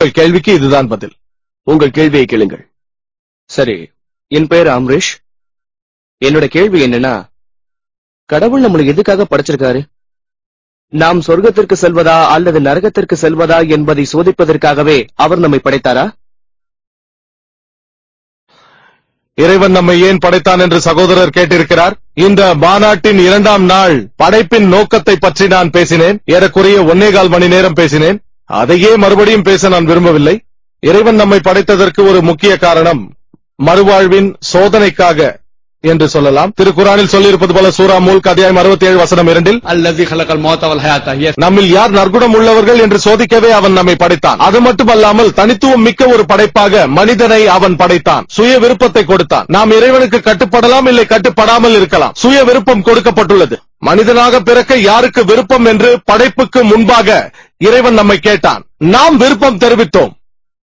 உங்கள் கேள்விக்கு இதுதான் பதில். உங்கள் கேள்வியை கேளுங்கள். சரி என் பெயர் அம்ரீஷ். என்னோட கேள்வி என்னன்னா கடவுள் நம்மளை எதுக்காக படைச்சிருக்காரு? நாம் சொர்க்கத்திற்கு செல்வதா அல்லது நரகத்திற்கு செல்வதா என்பதை சோதிப்பதற்காகவே அவர் நம்மை படைத்தாரா? இறைவன் நம்மை ஏன் படைத்தான் என்று சகோதரர் கேட்டிருக்கிறார்? இந்த மாநாட்டின் இரண்டாம் நாள் படைப்பின் நோக்கத்தை பற்றி நான் பேசினேன். ஏறக்குறைய ஒன்னே கால் மணி நேரம் பேசினேன். அதையே மறுபடியும் பேச நான் விரும்பவில்லை. இறைவன் நம்மை படைத்ததற்கு ஒரு முக்கிய காரணம் மறுவாழ்வின் சோதனைக்காக என்று சொல்லலாம். திருக்குறானில் சொல்லியிருப்பது போல சூரா மூல்க் அத்தியாயம் அறுபத்தி ஏழு வசனம் இரண்டில் அல்லது நம்மில் யார் நற்குணம் உள்ளவர்கள் என்று சோதிக்கவே அவன் நம்மை படைத்தான். அது மட்டுமல்லாமல் தனித்துவம் மிக்க ஒரு படைப்பாக மனிதனை அவன் படைத்தான். சுய விருப்பத்தை கொடுத்தான். நாம் இறைவனுக்கு கட்டுப்படலாம் இல்லை கட்டுப்படாமல் இருக்கலாம். சுய விருப்பம் கொடுக்கப்பட்டுள்ளது. மனிதனாக பிறக்க யாருக்கு விருப்பம் என்று படைப்புக்கு முன்பாக இறைவன் நம்மை கேட்டான். நாம் விருப்பம் தெரிவித்தோம்.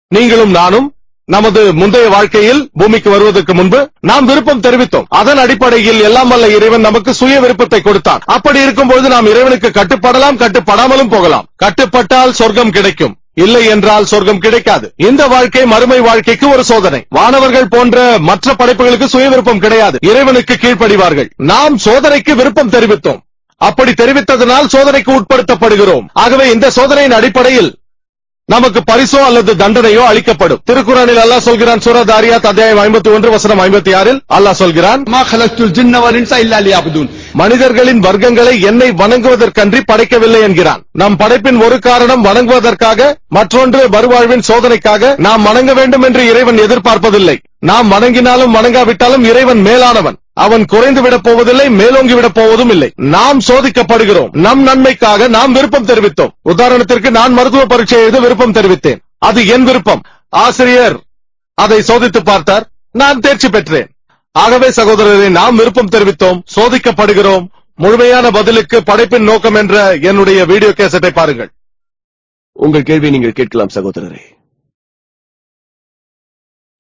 நீங்களும் நானும் நமது முந்தைய வாழ்க்கையில் பூமிக்கு வருவதற்கு முன்பு நாம் விருப்பம் தெரிவித்தோம். அதன் அடிப்படையில் எல்லாம் வல்ல இறைவன் நமக்கு சுய விருப்பத்தை கொடுத்தான். அப்படி இருக்கும்போது நாம் இறைவனுக்கு கட்டுப்படலாம் கட்டுப்படாமலும் போகலாம். கட்டுப்பட்டால் சொர்க்கம் கிடைக்கும். இல்லை என்றால் சொர்க்கம் கிடைக்காது. இந்த வாழ்க்கை மறுமை வாழ்க்கைக்கு ஒரு சோதனை. வானவர்கள் போன்ற மற்ற படைப்புகளுக்கு சுய விருப்பம் கிடையாது. இறைவனுக்கு கீழ்ப்படிவார்கள். நாம் சோதனைக்கு விருப்பம் தெரிவித்தோம். அப்படி தெரிவித்ததனால் சோதனைக்கு உட்படுத்தப்படுகிறோம். ஆகவே இந்த சோதனையின் அடிப்படையில் நமக்கு பரிசோ அல்லது தண்டனையோ அளிக்கப்படும். திருக்குறானில் அல்லாஹ் சொல்கிறான் சூரத் ஆரியாத் அத்தியாயம் ஐம்பத்தி ஒன்று வசனம் ஐம்பத்தி ஆறில் அல்லாஹ் சொல்கிறான் மனிதர்களின் வர்க்கங்களை என்னை வணங்குவதற்கன்றி படைக்கவில்லை என்கிறான். நம் படைப்பின் ஒரு காரணம் வணங்குவதற்காக மற்றொன்று வருவாழ்வின் சோதனைக்காக நாம் வணங்க வேண்டும் என்று இறைவன் எதிர்பார்ப்பதில்லை. நாம் வணங்கினாலும் வணங்காவிட்டாலும் இறைவன் மேலானவன். அவன் குறைந்து விடப் போவதில்லை மேலோங்கி விடப் போவதும் இல்லை. நாம் சோதிக்கப்படுகிறோம். நம் நன்மைக்காக நாம் விருப்பம் தெரிவித்தோம். உதாரணத்திற்கு நான் மருத்துவ பரீட்சை எழுத விருப்பம் தெரிவித்தேன். அது என் விருப்பம். ஆசிரியர் அதை சோதித்து பார்த்தார். நான் தேர்ச்சி பெற்றேன். ஆகவே சகோதரரை நாம் விருப்பம் தெரிவித்தோம். சோதிக்கப்படுகிறோம். முழுமையான பதிலுக்கு படைப்பின் நோக்கம் என்ற என்னுடைய வீடியோ கேசட்டை பாருங்கள். உங்கள் கேள்வியை நீங்கள் கேட்கலாம் சகோதரரே.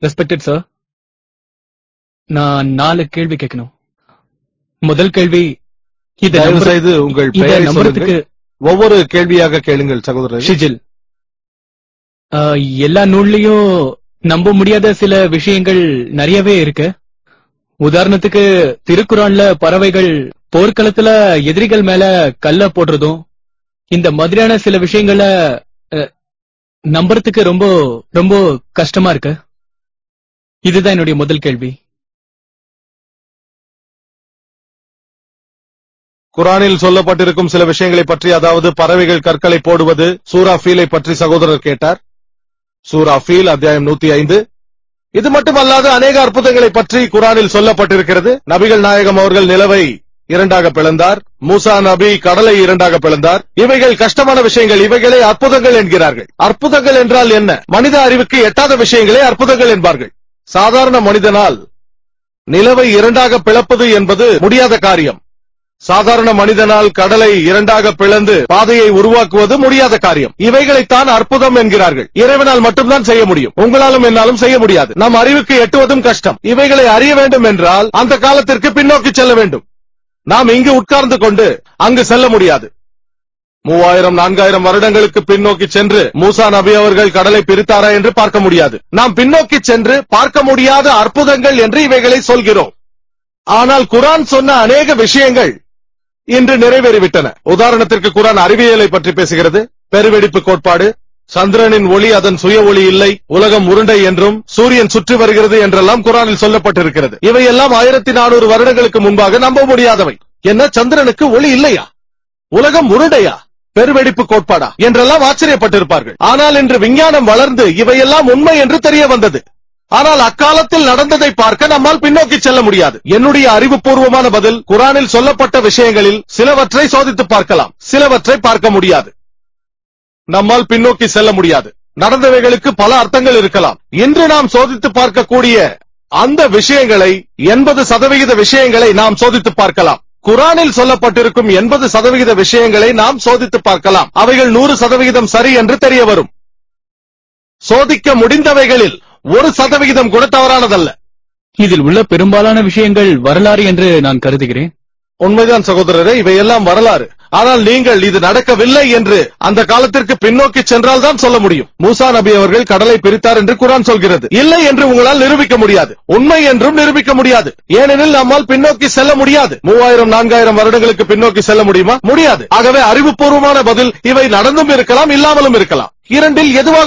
ரெஸ்பெக்டட் சார் நான் நாலு கேள்வி கேட்கணும். முதல் கேள்வி இத செய்து உங்கள் பெயரை நம்புறதுக்கு ஒவ்வொரு கேள்வியாக கேளுங்கள் சகோதரர். ஷிஜில். எல்லா நூல்லையும் நம்ப முடியாத சில விஷயங்கள் நிறையவே இருக்கு. உதாரணத்துக்கு திருக்குறான்ல பறவைகள் போர்க்களத்துல எதிரிகள் மேல கல்ல போடுறதும் இந்த மாதிரியான சில விஷயங்களை நம்புறதுக்கு ரொம்ப ரொம்ப கஷ்டமா இருக்கு. இதுதான் என்னுடைய முதல் கேள்வி. குரானில் சொல்லப்பட்டிருக்கும் சில விஷயங்களை பற்றி அதாவது பறவைகள் கற்களை போடுவது சூரா ஃபீலை பற்றி சகோதரர் கேட்டார். சூரா ஃபீல் அத்தியாயம் நூத்தி ஐந்து இது மட்டுமல்லாது அநேக அற்புதங்களை பற்றி குரானில் சொல்லப்பட்டிருக்கிறது. நபிகள் நாயகம் அவர்கள் நிலவை இரண்டாக பிளந்தார். மூசா நபி கடலை இரண்டாக பிளந்தார். இவைகள் கஷ்டமான விஷயங்கள். இவைகளை அற்புதங்கள் என்கிறார்கள். அற்புதங்கள் என்றால் என்ன? மனித அறிவுக்கு எட்டாத விஷயங்களே அற்புதங்கள் என்பார்கள். சாதாரண மனிதனால் நிலவை இரண்டாக பிளப்பது என்பது முடியாத காரியம். சாதாரண மனிதனால் கடலை இரண்டாக பிளந்து பாதையை உருவாக்குவது முடியாத காரியம். இவைகளைத்தான் அற்புதம் என்கிறார்கள். இறைவனால் மட்டும்தான் செய்ய முடியும். உங்களாலும் என்னாலும் செய்ய முடியாது. நம் அறிவுக்கு எட்டுவதும் கஷ்டம். இவைகளை அறிய வேண்டும் என்றால் அந்த காலத்திற்கு பின்னோக்கி செல்ல வேண்டும். நாம் இங்கு உட்கார்ந்து கொண்டு அங்கு செல்ல முடியாது. மூவாயிரம் நான்காயிரம் வருடங்களுக்கு பின்னோக்கி சென்று மூசா நபி அவர்கள் கடலை பிரித்தாரா என்று பார்க்க முடியாது. நாம் பின்னோக்கி சென்று பார்க்க முடியாத அற்புதங்கள் என்று இவைகளை சொல்கிறோம். ஆனால் குரான் சொன்ன அநேக விஷயங்கள் இன்று நிறைவேறிவிட்டன. உதாரணத்திற்கு குரான் அறிவியலை பற்றி பேசுகிறது. பெருவெடிப்பு கோட்பாடு சந்திரனின் ஒளி அதன் சுய ஒளி இல்லை உலகம் உருண்டை என்றும் சூரியன் சுற்றி வருகிறது என்றெல்லாம் குரானில் சொல்லப்பட்டிருக்கிறது. இவையெல்லாம் ஆயிரத்தி நானூறு வருடங்களுக்கு முன்பாக நம்ப முடியாதவை. என்ன சந்திரனுக்கு ஒளி இல்லையா? உலகம் உருண்டையா? பெருவெடிப்பு கோட்பாடா? என்றெல்லாம் ஆச்சரியப்பட்டிருப்பார்கள். ஆனால் இன்று விஞ்ஞானம் வளர்ந்து இவையெல்லாம் உண்மை என்று தெரிய வந்தது. ஆனால் அக்காலத்தில் நடந்ததை பார்க்க நம்மால் பின்னோக்கி செல்ல முடியாது. என்னுடைய அறிவுபூர்வமான பதில் குரானில் சொல்லப்பட்ட விஷயங்களில் சிலவற்றை சோதித்து பார்க்கலாம். சிலவற்றை பார்க்க முடியாது. நம்மால் பின்னோக்கி செல்ல முடியாது. நடந்தவைகளுக்கு பல அர்த்தங்கள் இருக்கலாம். இன்று நாம் சோதித்து பார்க்கக்கூடிய அந்த விஷயங்களை எண்பது சதவிகித விஷயங்களை நாம் சோதித்து பார்க்கலாம். குரானில் சொல்லப்பட்டிருக்கும் எண்பது சதவிகித விஷயங்களை நாம் சோதித்து பார்க்கலாம். அவைகள் நூறு சதவிகிதம் சரி என்று தெரிய வரும். சோதிக்க முடிந்தவைகளில் ஒரு சதவிகிதம் கூட தவறானதல்ல. இதில் உள்ள பெரும்பாலான விஷயங்கள் வரலாறு என்று நான் கருதுகிறேன். உண்மைதான் சகோதரரே இவையெல்லாம் வரலாறு. ஆனால் நீங்கள் இது நடக்கவில்லை என்று அந்த காலத்திற்கு பின்னோக்கி சென்றால் தான் சொல்ல முடியும். மூசா நபி அவர்கள் கடலை பிரித்தார் என்று குரான் சொல்கிறது. இல்லை என்று உங்களால் நிரூபிக்க முடியாது. உண்மை என்றும் நிரூபிக்க முடியாது. ஏனெனில் நம்மால் பின்னோக்கி செல்ல முடியாது. மூவாயிரம் நான்காயிரம் வருடங்களுக்கு பின்னோக்கி செல்ல முடியுமா? முடியாது. ஆகவே அறிவுபூர்வமான பதில் இவை நடந்தும் இருக்கலாம் இல்லாமலும் இருக்கலாம். இரண்டில் எதுவாக